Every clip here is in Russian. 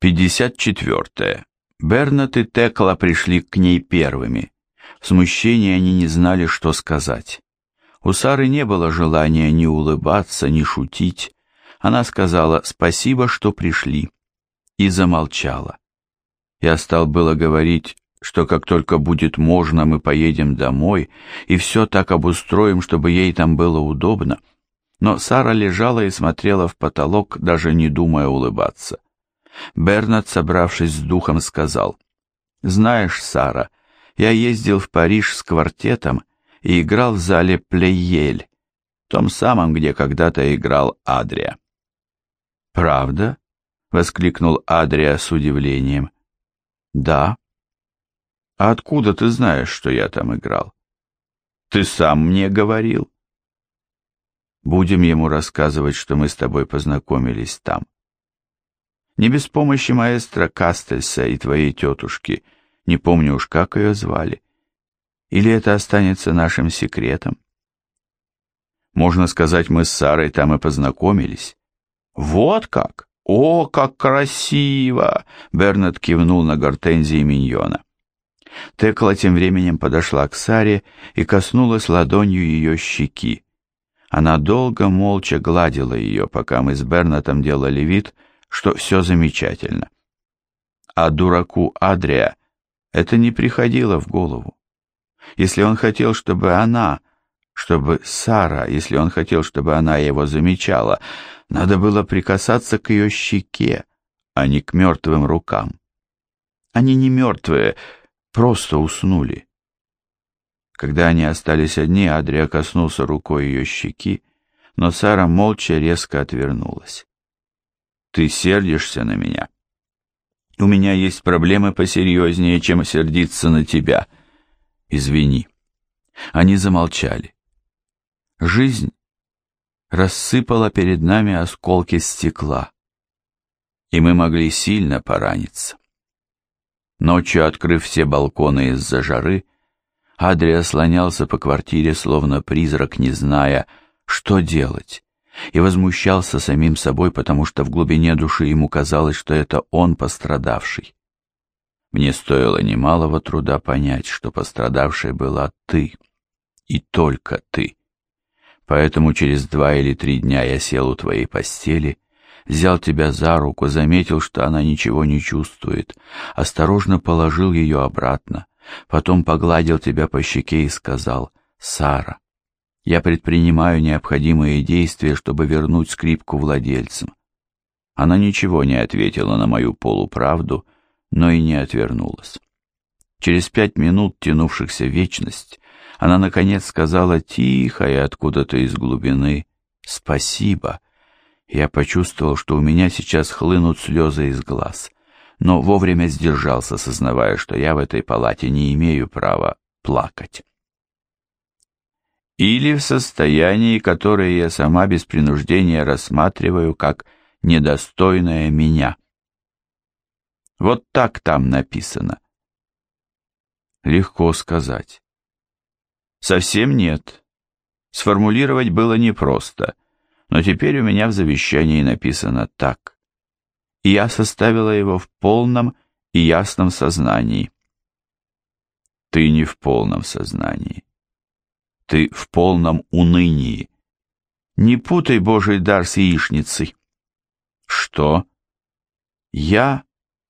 54. Бернат и Текла пришли к ней первыми. В смущении они не знали, что сказать. У Сары не было желания ни улыбаться, ни шутить. Она сказала «спасибо, что пришли» и замолчала. Я стал было говорить, что как только будет можно, мы поедем домой и все так обустроим, чтобы ей там было удобно. Но Сара лежала и смотрела в потолок, даже не думая улыбаться. Бернард, собравшись с духом, сказал, «Знаешь, Сара, я ездил в Париж с квартетом и играл в зале Плейель, том самом, где когда-то играл Адрия». «Правда?» — воскликнул Адрия с удивлением. «Да». «А откуда ты знаешь, что я там играл?» «Ты сам мне говорил». «Будем ему рассказывать, что мы с тобой познакомились там». Не без помощи маэстро Кастельса и твоей тетушки, не помню уж, как ее звали. Или это останется нашим секретом? Можно сказать, мы с Сарой там и познакомились. Вот как! О, как красиво! Бернет кивнул на гортензии миньона. Текла тем временем подошла к Саре и коснулась ладонью ее щеки. Она долго молча гладила ее, пока мы с Бернатом делали вид, что все замечательно. А дураку Адрия это не приходило в голову. Если он хотел, чтобы она, чтобы Сара, если он хотел, чтобы она его замечала, надо было прикасаться к ее щеке, а не к мертвым рукам. Они не мертвые, просто уснули. Когда они остались одни, Адрия коснулся рукой ее щеки, но Сара молча резко отвернулась. Ты сердишься на меня. У меня есть проблемы посерьезнее, чем сердиться на тебя. Извини. Они замолчали. Жизнь рассыпала перед нами осколки стекла, и мы могли сильно пораниться. Ночью, открыв все балконы из-за жары, Адрия слонялся по квартире, словно призрак, не зная, что делать и возмущался самим собой, потому что в глубине души ему казалось, что это он пострадавший. Мне стоило немалого труда понять, что пострадавшей была ты, и только ты. Поэтому через два или три дня я сел у твоей постели, взял тебя за руку, заметил, что она ничего не чувствует, осторожно положил ее обратно, потом погладил тебя по щеке и сказал «Сара, я предпринимаю необходимые действия, чтобы вернуть скрипку владельцам. Она ничего не ответила на мою полуправду, но и не отвернулась. Через пять минут, тянувшихся вечность, она, наконец, сказала тихо и откуда-то из глубины «Спасибо». Я почувствовал, что у меня сейчас хлынут слезы из глаз, но вовремя сдержался, сознавая, что я в этой палате не имею права плакать или в состоянии, которое я сама без принуждения рассматриваю как недостойное меня. Вот так там написано. Легко сказать. Совсем нет. Сформулировать было непросто, но теперь у меня в завещании написано так. И я составила его в полном и ясном сознании. Ты не в полном сознании ты в полном унынии. Не путай Божий дар с яичницей. Что? Я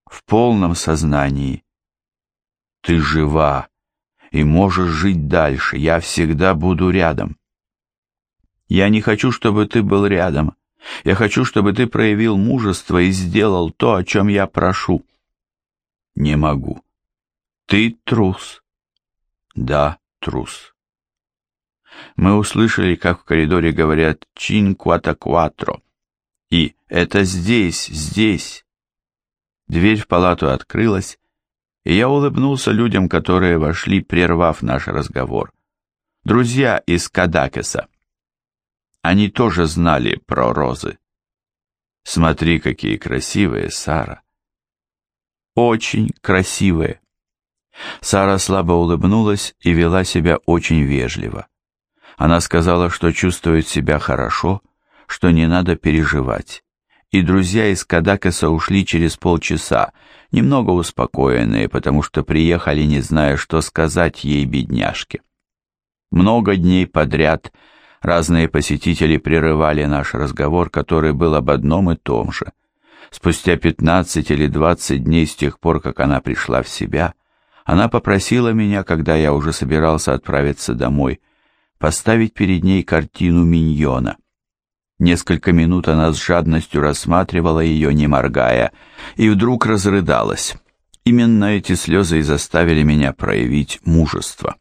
в полном сознании. Ты жива и можешь жить дальше. Я всегда буду рядом. Я не хочу, чтобы ты был рядом. Я хочу, чтобы ты проявил мужество и сделал то, о чем я прошу. Не могу. Ты трус. Да, трус. Мы услышали, как в коридоре говорят «Чинкуата кватро» и «Это здесь, здесь». Дверь в палату открылась, и я улыбнулся людям, которые вошли, прервав наш разговор. Друзья из Кадакеса. Они тоже знали про розы. Смотри, какие красивые, Сара. Очень красивые. Сара слабо улыбнулась и вела себя очень вежливо. Она сказала, что чувствует себя хорошо, что не надо переживать, и друзья из Кадакеса ушли через полчаса, немного успокоенные, потому что приехали, не зная, что сказать ей, бедняжке. Много дней подряд разные посетители прерывали наш разговор, который был об одном и том же. Спустя пятнадцать или двадцать дней с тех пор, как она пришла в себя, она попросила меня, когда я уже собирался отправиться домой, поставить перед ней картину миньона. Несколько минут она с жадностью рассматривала ее, не моргая, и вдруг разрыдалась. Именно эти слезы и заставили меня проявить мужество.